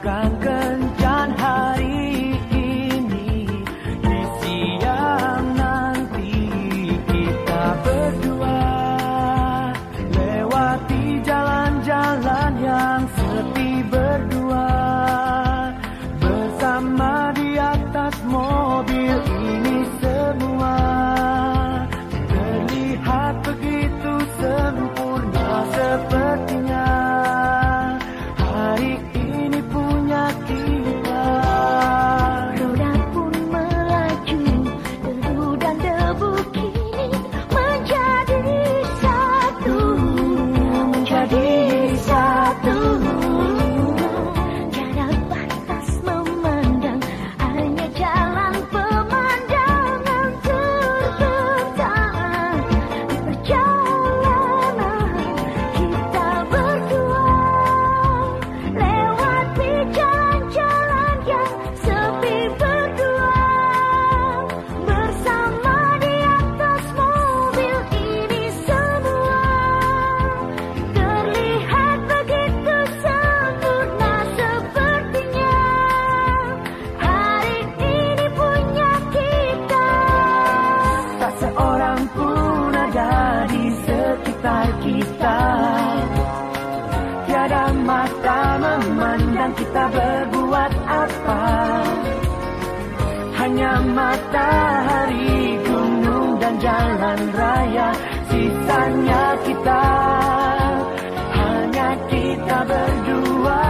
Bagaikan kencan hari ini Di siang nanti kita berdua Lewati jalan-jalan yang setia. dan kita berbuat apa? Hanya matahari gunung dan jalan raya Sisanya kita. Hanya kita berdua.